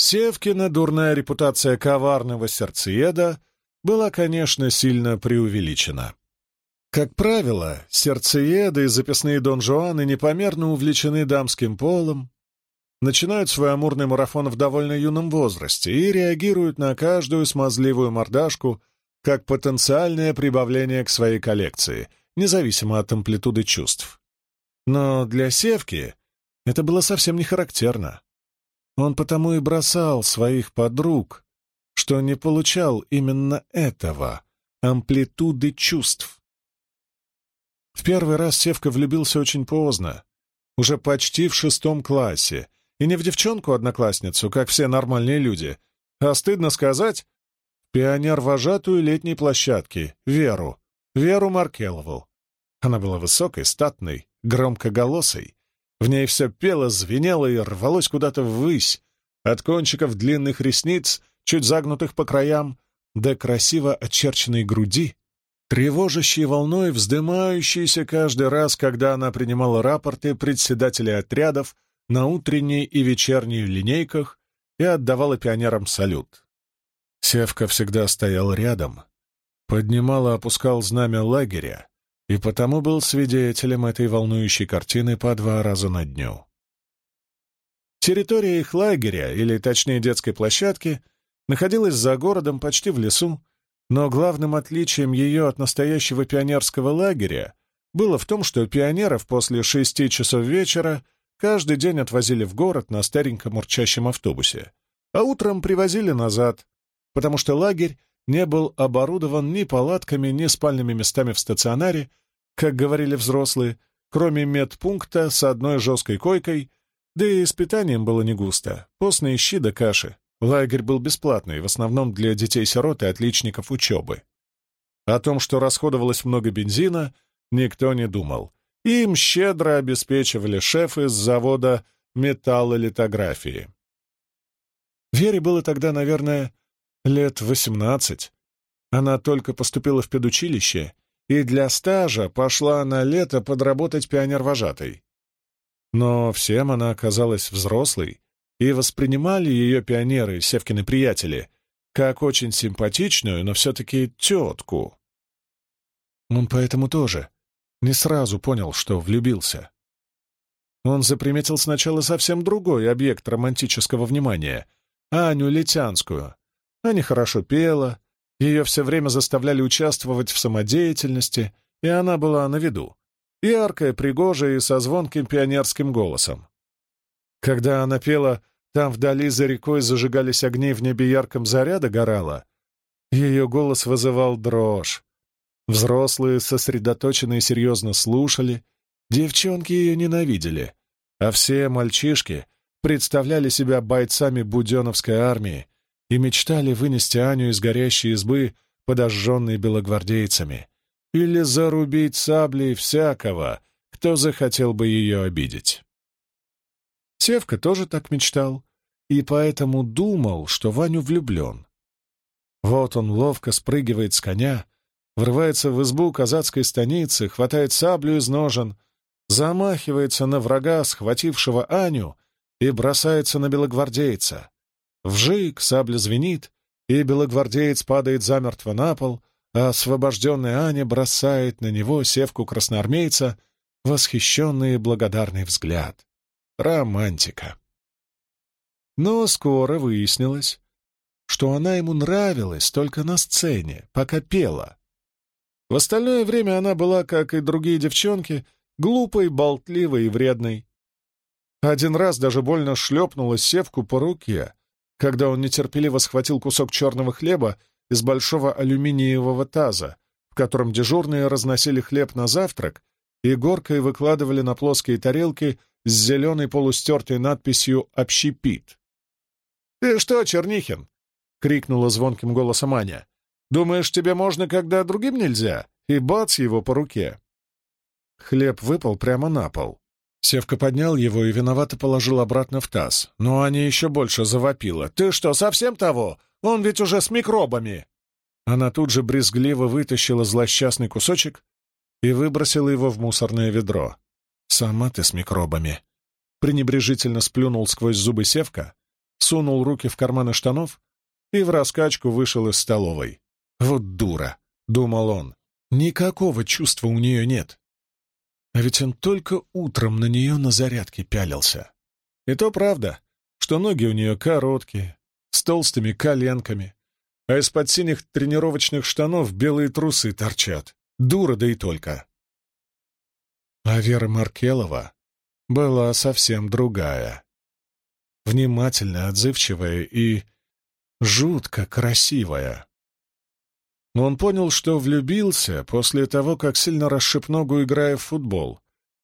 Севкина дурная репутация коварного сердцееда была, конечно, сильно преувеличена. Как правило, сердцееды и записные донжуаны непомерно увлечены дамским полом, начинают свой амурный марафон в довольно юном возрасте и реагируют на каждую смазливую мордашку как потенциальное прибавление к своей коллекции, независимо от амплитуды чувств. Но для Севки это было совсем не характерно. Он потому и бросал своих подруг, что не получал именно этого, амплитуды чувств. В первый раз Севка влюбился очень поздно, уже почти в шестом классе, и не в девчонку-одноклассницу, как все нормальные люди, а, стыдно сказать, пионер-вожатую летней площадки, Веру, Веру Маркелову. Она была высокой, статной, громкоголосой. В ней все пело, звенело и рвалось куда-то ввысь, от кончиков длинных ресниц, чуть загнутых по краям, до красиво очерченной груди, тревожащей волной, вздымающейся каждый раз, когда она принимала рапорты председателей отрядов на утренней и вечерней линейках и отдавала пионерам салют. Севка всегда стоял рядом, поднимал и опускал знамя лагеря, и потому был свидетелем этой волнующей картины по два раза на дню. Территория их лагеря, или точнее детской площадки, находилась за городом почти в лесу, но главным отличием ее от настоящего пионерского лагеря было в том, что пионеров после шести часов вечера каждый день отвозили в город на стареньком урчащем автобусе, а утром привозили назад, потому что лагерь не был оборудован ни палатками, ни спальными местами в стационаре, как говорили взрослые, кроме медпункта с одной жесткой койкой, да и с питанием было не густо, постные щи да каши. Лагерь был бесплатный, в основном для детей-сирот и отличников учебы. О том, что расходовалось много бензина, никто не думал. Им щедро обеспечивали шефы с завода металлолитографии. Вере было тогда, наверное, лет восемнадцать. Она только поступила в педучилище и для стажа пошла на лето подработать пионер-вожатой. Но всем она оказалась взрослой, и воспринимали ее пионеры, Севкины приятели, как очень симпатичную, но все-таки тетку. Он поэтому тоже не сразу понял, что влюбился. Он заприметил сначала совсем другой объект романтического внимания — Аню Летянскую. Аня хорошо пела, ее все время заставляли участвовать в самодеятельности, и она была на виду. Яркая, пригожая и со звонким пионерским голосом. Когда она пела «Там вдали за рекой зажигались огни, в небе ярком заряда горала», ее голос вызывал дрожь. Взрослые, сосредоточенные, серьезно слушали, девчонки ее ненавидели, а все мальчишки представляли себя бойцами Буденовской армии и мечтали вынести Аню из горящей избы, подожженной белогвардейцами, или зарубить саблей всякого, кто захотел бы ее обидеть. Севка тоже так мечтал, и поэтому думал, что Ваню влюблен. Вот он ловко спрыгивает с коня, врывается в избу казацкой станицы, хватает саблю из ножен, замахивается на врага, схватившего Аню, и бросается на белогвардейца. Вжик, сабля звенит, и белогвардеец падает замертво на пол, а освобожденная Аня бросает на него севку красноармейца восхищенный и благодарный взгляд. Романтика. Но скоро выяснилось, что она ему нравилась только на сцене, пока пела. В остальное время она была, как и другие девчонки, глупой, болтливой и вредной. Один раз даже больно шлепнула севку по руке, когда он нетерпеливо схватил кусок черного хлеба из большого алюминиевого таза, в котором дежурные разносили хлеб на завтрак и горкой выкладывали на плоские тарелки с зеленой полустертой надписью «Общепит». «Ты что, Чернихин?» — крикнула звонким голосом Аня. «Думаешь, тебе можно, когда другим нельзя?» И бац его по руке. Хлеб выпал прямо на пол. Севка поднял его и виновато положил обратно в таз. Но Аня еще больше завопила. «Ты что, совсем того? Он ведь уже с микробами!» Она тут же брезгливо вытащила злосчастный кусочек и выбросила его в мусорное ведро. «Сама ты с микробами!» Пренебрежительно сплюнул сквозь зубы Севка, сунул руки в карманы штанов и в раскачку вышел из столовой. «Вот дура!» — думал он. «Никакого чувства у нее нет. А ведь он только утром на нее на зарядке пялился. И то правда, что ноги у нее короткие, с толстыми коленками, а из-под синих тренировочных штанов белые трусы торчат. Дура, да и только. А Вера Маркелова была совсем другая. Внимательная, отзывчивая и жутко красивая. Но он понял, что влюбился после того, как сильно расшиб ногу, играя в футбол.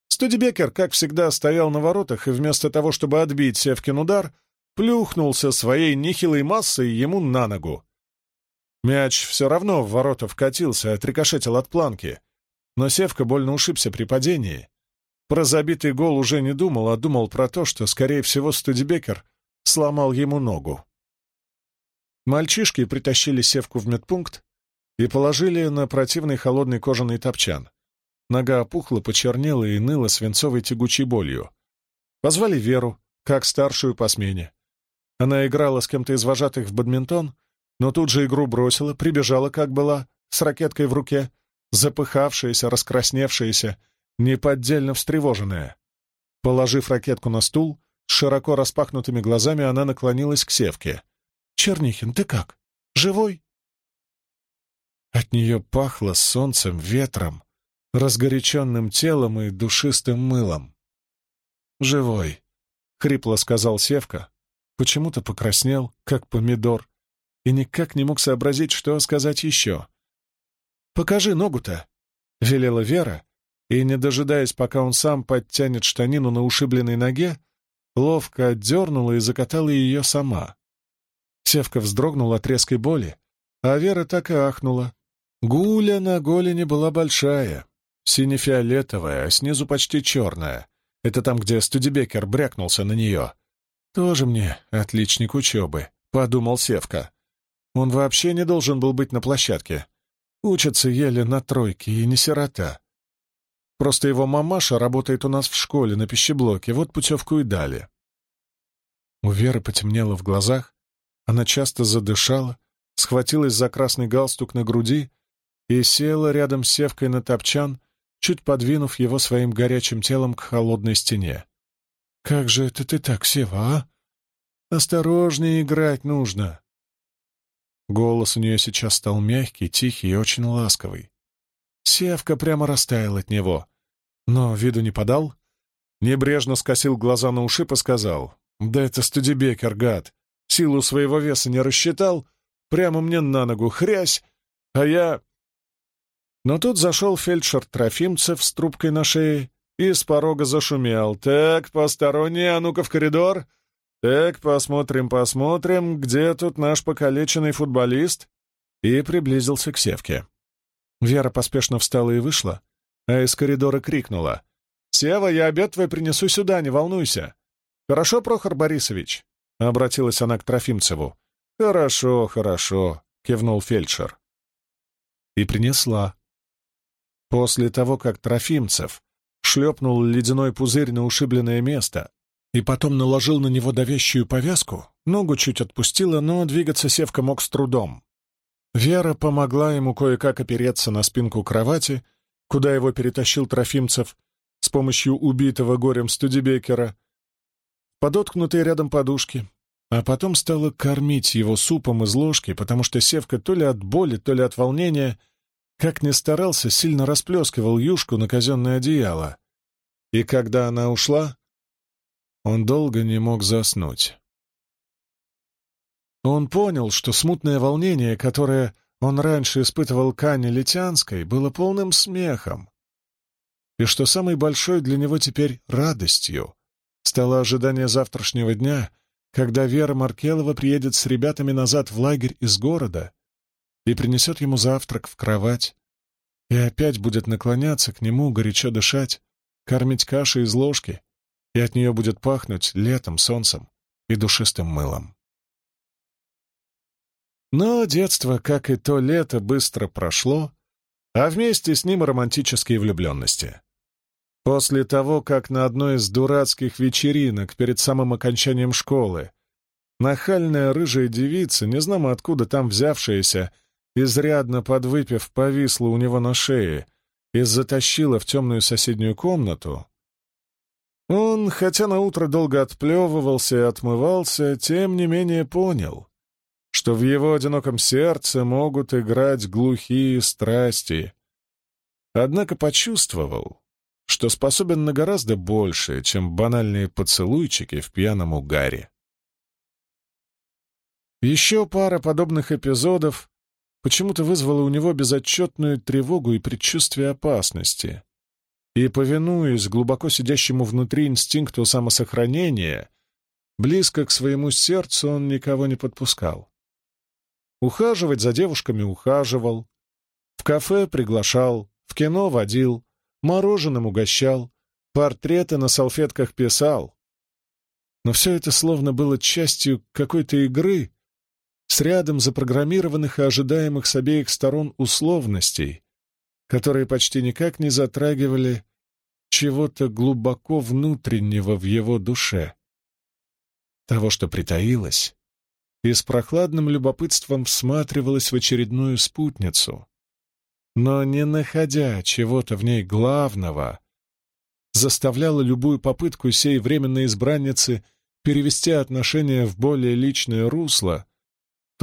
Студебекер, как всегда, стоял на воротах и вместо того, чтобы отбить Севкин удар, плюхнулся своей нехилой массой ему на ногу. Мяч все равно в ворота вкатился, отрикошетил от планки. Но Севка больно ушибся при падении. Про забитый гол уже не думал, а думал про то, что, скорее всего, Студебекер сломал ему ногу. Мальчишки притащили Севку в медпункт и положили на противный холодный кожаный топчан. Нога опухла, почернела и ныла свинцовой тягучей болью. Позвали Веру, как старшую по смене. Она играла с кем-то из вожатых в бадминтон, но тут же игру бросила, прибежала, как была, с ракеткой в руке, запыхавшаяся, раскрасневшаяся, неподдельно встревоженная. Положив ракетку на стул, с широко распахнутыми глазами она наклонилась к Севке. «Чернихин, ты как? Живой?» От нее пахло солнцем, ветром, разгоряченным телом и душистым мылом. «Живой», — хрипло сказал Севка. Почему-то покраснел, как помидор, и никак не мог сообразить, что сказать еще. «Покажи ногу-то!» — велела Вера, и, не дожидаясь, пока он сам подтянет штанину на ушибленной ноге, ловко отдернула и закатала ее сама. Севка вздрогнул от резкой боли, а Вера так и ахнула. Гуля на голени была большая, сине-фиолетовая, а снизу почти черная. Это там, где Студебекер брякнулся на нее. «Тоже мне отличник учебы», — подумал Севка. Он вообще не должен был быть на площадке. Учится еле на тройке и не сирота. Просто его мамаша работает у нас в школе на пищеблоке, вот путевку и дали. У Веры потемнело в глазах, она часто задышала, схватилась за красный галстук на груди и села рядом с Севкой на топчан, чуть подвинув его своим горячим телом к холодной стене. «Как же это ты так, Сева, а? Осторожнее играть нужно!» Голос у нее сейчас стал мягкий, тихий и очень ласковый. Севка прямо растаял от него, но виду не подал. Небрежно скосил глаза на уши и сказал, «Да это Студебекер, гад! Силу своего веса не рассчитал, прямо мне на ногу хрясь, а я...» Но тут зашел фельдшер Трофимцев с трубкой на шее и с порога зашумел. «Так, посторонние, а ну-ка в коридор! «Так, посмотрим, посмотрим, где тут наш покалеченный футболист?» И приблизился к Севке. Вера поспешно встала и вышла, а из коридора крикнула. «Сева, я обед твой принесу сюда, не волнуйся!» «Хорошо, Прохор Борисович?» — обратилась она к Трофимцеву. «Хорошо, хорошо», — кивнул фельдшер. И принесла. После того, как Трофимцев шлепнул ледяной пузырь на ушибленное место, и потом наложил на него давящую повязку, ногу чуть отпустила, но двигаться Севка мог с трудом. Вера помогла ему кое-как опереться на спинку кровати, куда его перетащил Трофимцев с помощью убитого горем Студебекера, подоткнутые рядом подушки, а потом стала кормить его супом из ложки, потому что Севка то ли от боли, то ли от волнения, как ни старался, сильно расплескивал юшку на казенное одеяло. И когда она ушла, он долго не мог заснуть. Он понял, что смутное волнение, которое он раньше испытывал к Анне Летянской, было полным смехом, и что самой большой для него теперь радостью стало ожидание завтрашнего дня, когда Вера Маркелова приедет с ребятами назад в лагерь из города и принесет ему завтрак в кровать, и опять будет наклоняться к нему, горячо дышать, кормить кашей из ложки и от нее будет пахнуть летом, солнцем и душистым мылом. Но детство, как и то лето, быстро прошло, а вместе с ним романтические влюбленности. После того, как на одной из дурацких вечеринок перед самым окончанием школы нахальная рыжая девица, не знамо откуда там взявшаяся, изрядно подвыпив, повисла у него на шее и затащила в темную соседнюю комнату, он, хотя наутро долго отплевывался и отмывался, тем не менее понял, что в его одиноком сердце могут играть глухие страсти. Однако почувствовал, что способен на гораздо большее, чем банальные поцелуйчики в пьяном угаре. Еще пара подобных эпизодов почему-то вызвала у него безотчетную тревогу и предчувствие опасности. И, повинуясь глубоко сидящему внутри инстинкту самосохранения, близко к своему сердцу он никого не подпускал. Ухаживать за девушками ухаживал, в кафе приглашал, в кино водил, мороженым угощал, портреты на салфетках писал. Но все это словно было частью какой-то игры с рядом запрограммированных и ожидаемых с обеих сторон условностей, которые почти никак не затрагивали чего-то глубоко внутреннего в его душе. Того, что притаилось, и с прохладным любопытством всматривалась в очередную спутницу, но, не находя чего-то в ней главного, заставляла любую попытку сей временной избранницы перевести отношения в более личное русло,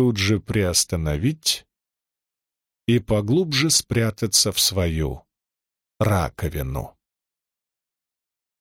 тут же приостановить и поглубже спрятаться в свою раковину.